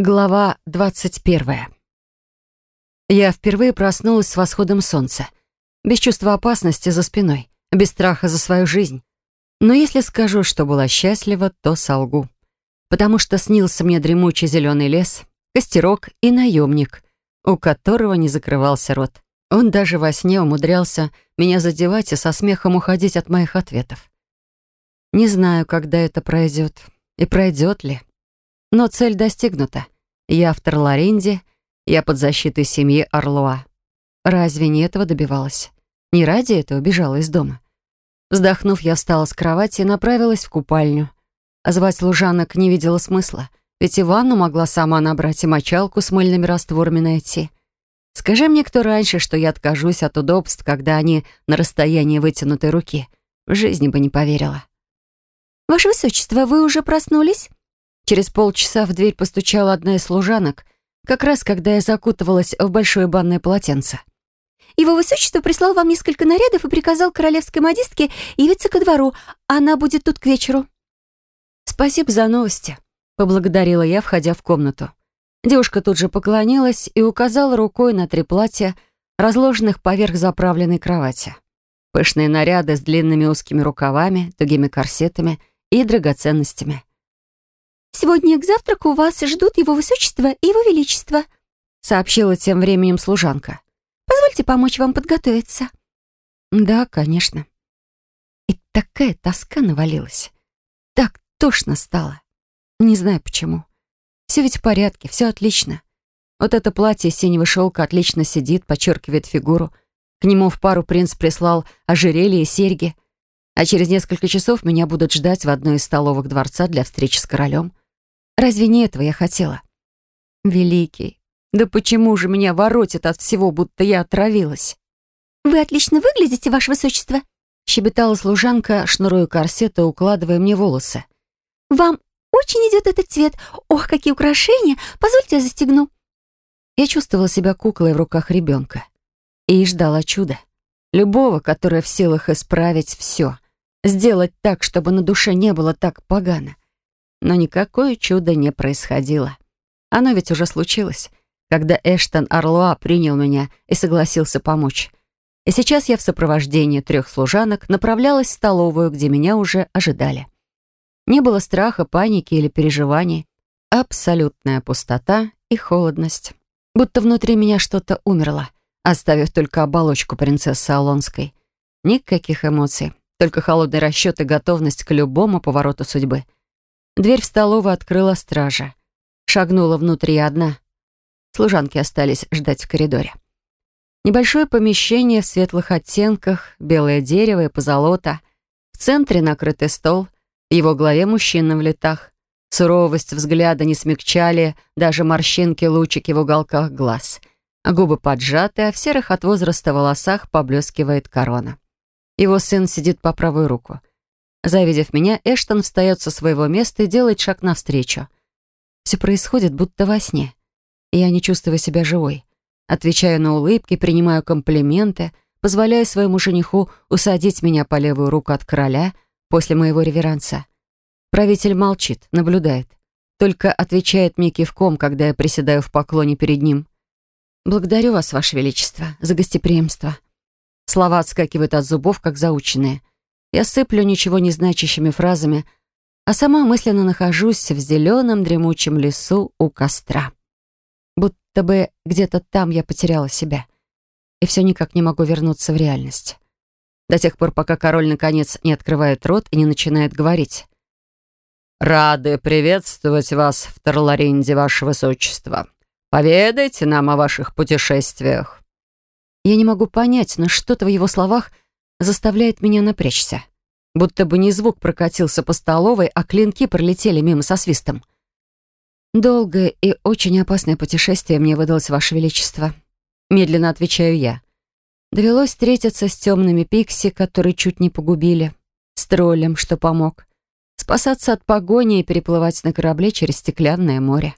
Глава 21. Я впервые проснулась с восходом солнца. Без чувства опасности за спиной, без страха за свою жизнь. Но если скажу, что была счастлива, то солгу. Потому что снился мне дремучий зеленый лес, костерок и наемник, у которого не закрывался рот. Он даже во сне умудрялся меня задевать и со смехом уходить от моих ответов. Не знаю, когда это пройдет и пройдет ли. Но цель достигнута. Я в Тарларенде, я под защитой семьи Орлуа. Разве не этого добивалась? Не ради этого бежала из дома. Вздохнув, я встала с кровати и направилась в купальню. А звать служанок не видела смысла, ведь и ванну могла сама набрать и мочалку с мыльными растворами найти. Скажи мне кто раньше, что я откажусь от удобств, когда они на расстоянии вытянутой руки. В жизни бы не поверила. «Ваше Высочество, вы уже проснулись?» Через полчаса в дверь постучала одна из служанок, как раз когда я закутывалась в большое банное полотенце. «Его высочество прислал вам несколько нарядов и приказал королевской модистке явиться ко двору. Она будет тут к вечеру». «Спасибо за новости», — поблагодарила я, входя в комнату. Девушка тут же поклонилась и указала рукой на три платья, разложенных поверх заправленной кровати. Пышные наряды с длинными узкими рукавами, тугими корсетами и драгоценностями. «Сегодня к завтраку вас ждут его высочество и его величество», сообщила тем временем служанка. «Позвольте помочь вам подготовиться». «Да, конечно». И такая тоска навалилась. Так тошно стало. Не знаю почему. Все ведь в порядке, все отлично. Вот это платье синего шелка отлично сидит, подчеркивает фигуру. К нему в пару принц прислал ожерелье и серьги. А через несколько часов меня будут ждать в одной из столовых дворца для встречи с королем. Разве не этого я хотела? Великий, да почему же меня воротит от всего, будто я отравилась? «Вы отлично выглядите, ваше высочество», щебетала служанка, шнуруя корсет и укладывая мне волосы. «Вам очень идет этот цвет. Ох, какие украшения! Позвольте я застегну». Я чувствовала себя куклой в руках ребенка и ждала чуда. Любого, которое в силах исправить все. Сделать так, чтобы на душе не было так погано. Но никакое чудо не происходило. Оно ведь уже случилось, когда Эштон Орлуа принял меня и согласился помочь. И сейчас я в сопровождении трех служанок направлялась в столовую, где меня уже ожидали. Не было страха, паники или переживаний. Абсолютная пустота и холодность. Будто внутри меня что-то умерло, оставив только оболочку принцессы Алонской. Никаких эмоций, только холодный расчет и готовность к любому повороту судьбы — Дверь в столовую открыла стража. Шагнула внутрь одна. Служанки остались ждать в коридоре. Небольшое помещение в светлых оттенках, белое дерево и позолота. В центре накрытый стол, в его голове мужчина в летах. Суровость взгляда не смягчали даже морщинки-лучики в уголках глаз. Губы поджаты, а в серых от возраста волосах поблескивает корона. Его сын сидит по правую руку. Завидев меня, Эштон встает со своего места и делает шаг навстречу. Все происходит будто во сне. Я не чувствую себя живой. Отвечаю на улыбки, принимаю комплименты, позволяю своему жениху усадить меня по левую руку от короля после моего реверанса. Правитель молчит, наблюдает. Только отвечает мне кивком, когда я приседаю в поклоне перед ним. «Благодарю вас, Ваше Величество, за гостеприимство». Слова отскакивают от зубов, как заученные. Я сыплю ничего не значащими фразами, а сама мысленно нахожусь в зеленом дремучем лесу у костра. Будто бы где-то там я потеряла себя. И все никак не могу вернуться в реальность. До тех пор, пока король наконец не открывает рот и не начинает говорить. «Рады приветствовать вас в Тарларинде, ваше высочество. Поведайте нам о ваших путешествиях». Я не могу понять, но что-то в его словах — заставляет меня напрячься. Будто бы не звук прокатился по столовой, а клинки пролетели мимо со свистом. «Долгое и очень опасное путешествие мне выдалось, Ваше Величество», — медленно отвечаю я. Довелось встретиться с темными пикси, которые чуть не погубили, с троллем, что помог, спасаться от погони и переплывать на корабле через стеклянное море.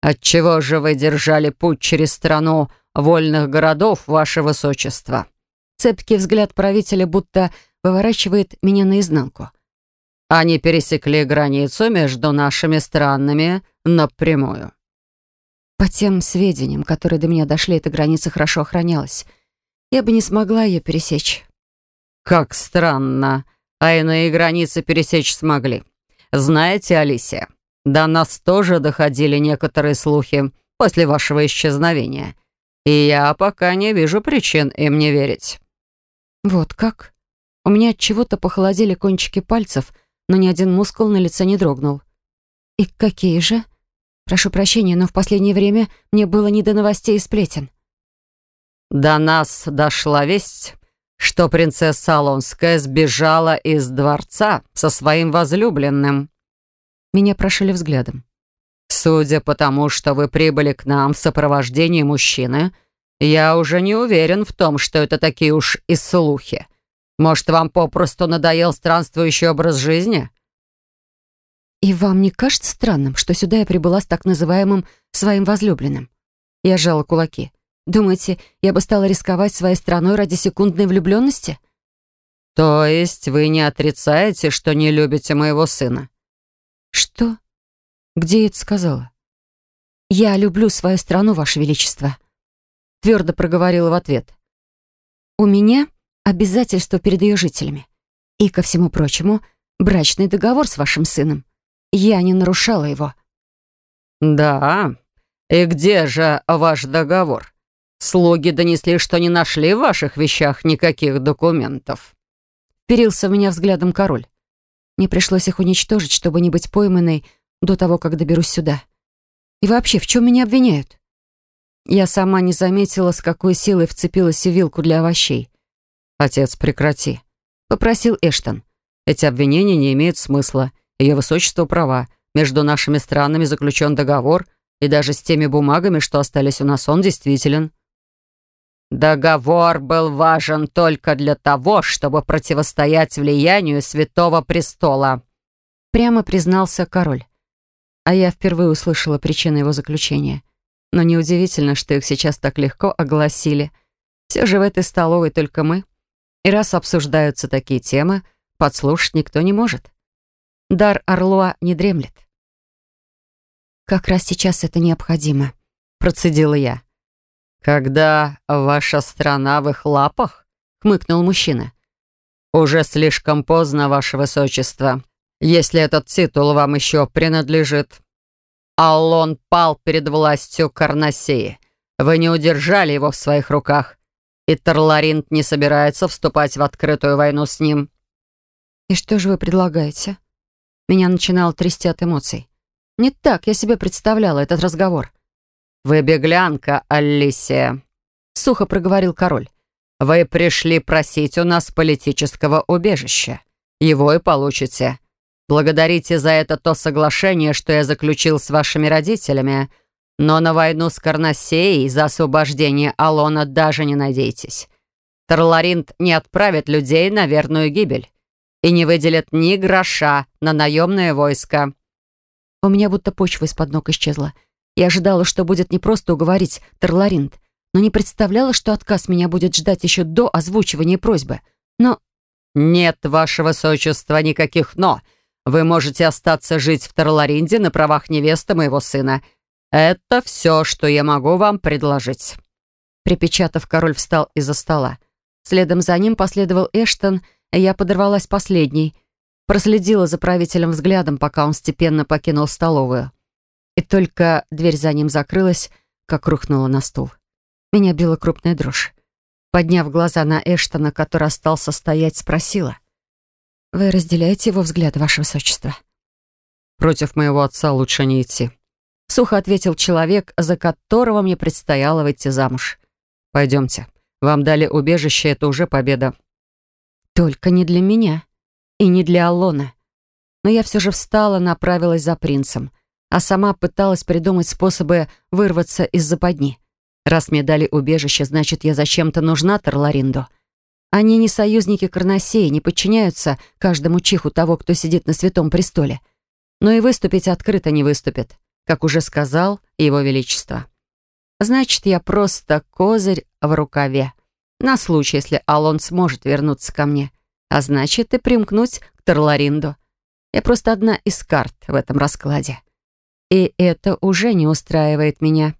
«Отчего же вы держали путь через страну вольных городов, Ваше Высочество?» Цепкий взгляд правителя будто выворачивает меня наизнанку. Они пересекли границу между нашими странами напрямую. По тем сведениям, которые до меня дошли, эта граница хорошо охранялась. Я бы не смогла ее пересечь. Как странно. А иные границы пересечь смогли. Знаете, Алисия, до нас тоже доходили некоторые слухи после вашего исчезновения. И я пока не вижу причин им не верить. Вот как? У меня от чего-то похолодели кончики пальцев, но ни один мускул на лице не дрогнул. И какие же? Прошу прощения, но в последнее время мне было не до новостей и сплетен. До нас дошла весть, что принцесса Алонская сбежала из дворца со своим возлюбленным. Меня прошили взглядом. Судя по тому, что вы прибыли к нам в сопровождении мужчины, я уже не уверен в том, что это такие уж и слухи. Может, вам попросту надоел странствующий образ жизни? И вам не кажется странным, что сюда я прибыла с так называемым своим возлюбленным? Я сжала кулаки. Думаете, я бы стала рисковать своей страной ради секундной влюбленности? То есть вы не отрицаете, что не любите моего сына? Что? Где я это сказала? Я люблю свою страну, Ваше Величество. Твердо проговорила в ответ. У меня обязательства перед ее жителями. И, ко всему прочему, брачный договор с вашим сыном. Я не нарушала его. Да? И где же ваш договор? Слуги донесли, что не нашли в ваших вещах никаких документов. Перился в меня взглядом король. Мне пришлось их уничтожить, чтобы не быть пойманной до того, как доберусь сюда. И вообще, в чем меня обвиняют? Я сама не заметила, с какой силой вцепилась в вилку для овощей. «Отец, прекрати», — попросил Эштон. «Эти обвинения не имеют смысла. Ее высочество права. Между нашими странами заключен договор, и даже с теми бумагами, что остались у нас, он действителен». Договор был важен только для того, чтобы противостоять влиянию Святого Престола. Прямо признался король. А я впервые услышала причины его заключения. Но неудивительно, что их сейчас так легко огласили. Все же в этой столовой только мы. И раз обсуждаются такие темы, подслушать никто не может. Дар Орлуа не дремлет. «Как раз сейчас это необходимо», — процедила я. «Когда ваша страна в их лапах?» — хмыкнул мужчина. «Уже слишком поздно, ваше высочество, если этот титул вам еще принадлежит. Аллон пал перед властью Карнасеи. Вы не удержали его в своих руках, и Тарларинт не собирается вступать в открытую войну с ним». «И что же вы предлагаете?» Меня начинало трясти от эмоций. Не так я себе представляла этот разговор. «Вы беглянка, Алисия», — сухо проговорил король. «Вы пришли просить у нас политического убежища. Его и получите. Благодарите за это то соглашение, что я заключил с вашими родителями, но на войну с Карнасеей за освобождение Алона даже не надейтесь. Тарларинт не отправит людей на верную гибель и не выделит ни гроша на наемное войско». У меня будто почва из-под ног исчезла. Я ожидала, что будет не просто уговорить Терларинт, но не представляла, что отказ меня будет ждать еще до озвучивания просьбы. Но... «Нет, ваше высочество, никаких «но». Вы можете остаться жить в Терларинде на правах невесты моего сына. Это все, что я могу вам предложить». Припечатав, король встал из-за стола. Следом за ним последовал Эштон, и я подорвалась последней. Проследила за правителем взглядом, пока он степенно покинул столовую. И только дверь за ним закрылась, как рухнула на стул. Меня била крупная дрожь. Подняв глаза на Эштона, который остался стоять, спросила. «Вы разделяете его взгляд, ваше высочество?» «Против моего отца лучше не идти», — сухо ответил человек, за которого мне предстояло выйти замуж. «Пойдемте. Вам дали убежище, это уже победа». «Только не для меня. И не для Аллона». Но я все же встала, направилась за принцем а сама пыталась придумать способы вырваться из западни. Раз мне дали убежище, значит, я зачем-то нужна Тарларинду. Они не союзники Карнасеи, не подчиняются каждому чиху того, кто сидит на святом престоле. Но и выступить открыто не выступит, как уже сказал Его Величество. Значит, я просто козырь в рукаве. На случай, если Алон сможет вернуться ко мне. А значит, и примкнуть к Тарларинду. Я просто одна из карт в этом раскладе. И это уже не устраивает меня.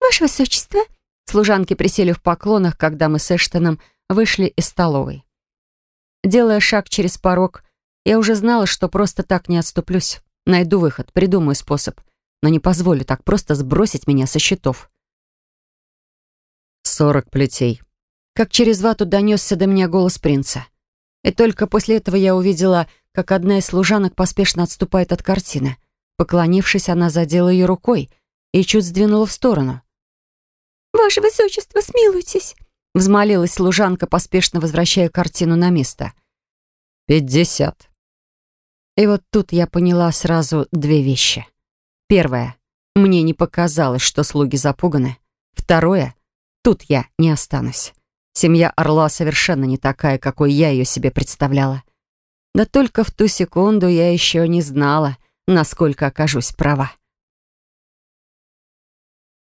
«Ваше Высочество!» Служанки присели в поклонах, когда мы с Эштоном вышли из столовой. Делая шаг через порог, я уже знала, что просто так не отступлюсь. Найду выход, придумаю способ, но не позволю так просто сбросить меня со счетов. «Сорок плетей». Как через вату донесся до меня голос принца. И только после этого я увидела, как одна из служанок поспешно отступает от картины. Поклонившись, она задела ее рукой и чуть сдвинула в сторону. «Ваше Высочество, смилуйтесь!» Взмолилась служанка, поспешно возвращая картину на место. «Пятьдесят». И вот тут я поняла сразу две вещи. Первое. Мне не показалось, что слуги запуганы. Второе. Тут я не останусь. Семья Орла совершенно не такая, какой я ее себе представляла. Да только в ту секунду я еще не знала, насколько окажусь права.